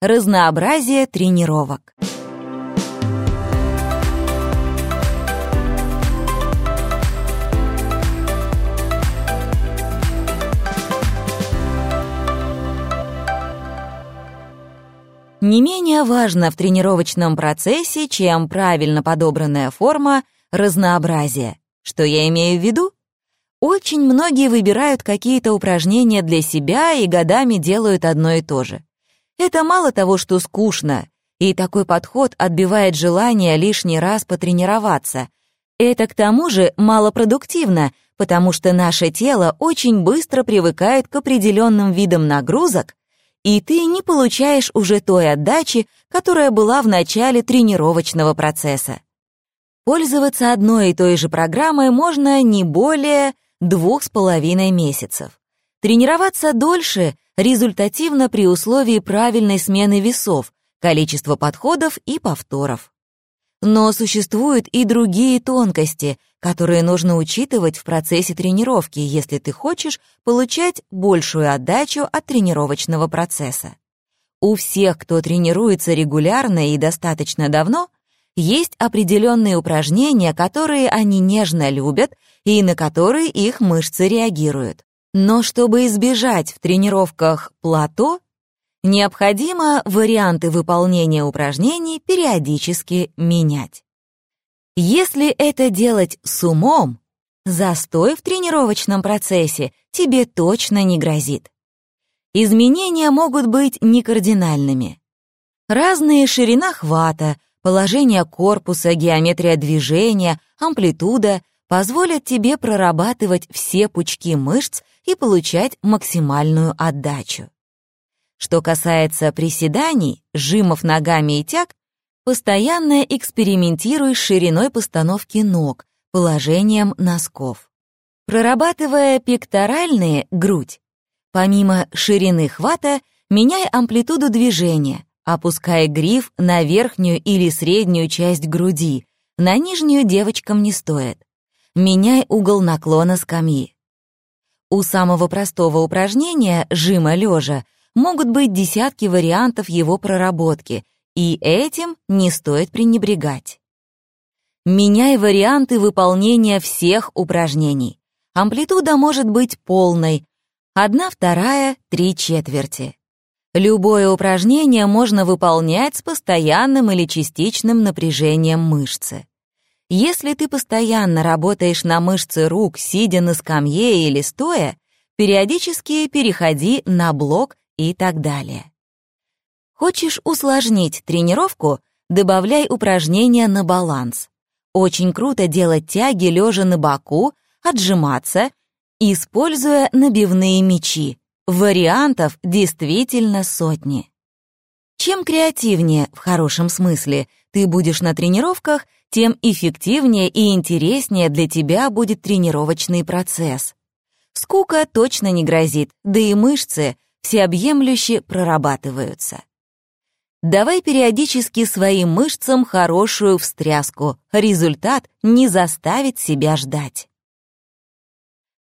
Разнообразие тренировок. Не менее важно в тренировочном процессе, чем правильно подобранная форма, разнообразие. Что я имею в виду? Очень многие выбирают какие-то упражнения для себя и годами делают одно и то же. Это мало того, что скучно, и такой подход отбивает желание лишний раз потренироваться. Это к тому же малопродуктивно, потому что наше тело очень быстро привыкает к определенным видам нагрузок, и ты не получаешь уже той отдачи, которая была в начале тренировочного процесса. Пользоваться одной и той же программой можно не более двух с половиной месяцев. Тренироваться дольше результативно при условии правильной смены весов, количества подходов и повторов. Но существуют и другие тонкости, которые нужно учитывать в процессе тренировки, если ты хочешь получать большую отдачу от тренировочного процесса. У всех, кто тренируется регулярно и достаточно давно, есть определенные упражнения, которые они нежно любят и на которые их мышцы реагируют. Но чтобы избежать в тренировках плато, необходимо варианты выполнения упражнений периодически менять. Если это делать с умом, застой в тренировочном процессе тебе точно не грозит. Изменения могут быть некардинальными. Разные ширина хвата, положение корпуса, геометрия движения, амплитуда позволят тебе прорабатывать все пучки мышц и получать максимальную отдачу. Что касается приседаний, жимов ногами и тяг, постоянно экспериментируй с шириной постановки ног, положением носков. Прорабатывая пекторальные, грудь, помимо ширины хвата, меняй амплитуду движения, опуская гриф на верхнюю или среднюю часть груди, на нижнюю девочкам не стоит. Меняй угол наклона скамьи. У самого простого упражнения, жима лежа, могут быть десятки вариантов его проработки, и этим не стоит пренебрегать. Меняй варианты выполнения всех упражнений. Амплитуда может быть полной, одна вторая, три четверти. Любое упражнение можно выполнять с постоянным или частичным напряжением мышцы. Если ты постоянно работаешь на мышцы рук, сидя на скамье или стоя, периодически переходи на блок и так далее. Хочешь усложнить тренировку? Добавляй упражнения на баланс. Очень круто делать тяги лежа на боку, отжиматься, используя набивные мячи. Вариантов действительно сотни. Чем креативнее, в хорошем смысле, ты будешь на тренировках, тем эффективнее и интереснее для тебя будет тренировочный процесс. Скука точно не грозит, да и мышцы всеобъемлюще прорабатываются. Давай периодически своим мышцам хорошую встряску. Результат не заставит себя ждать.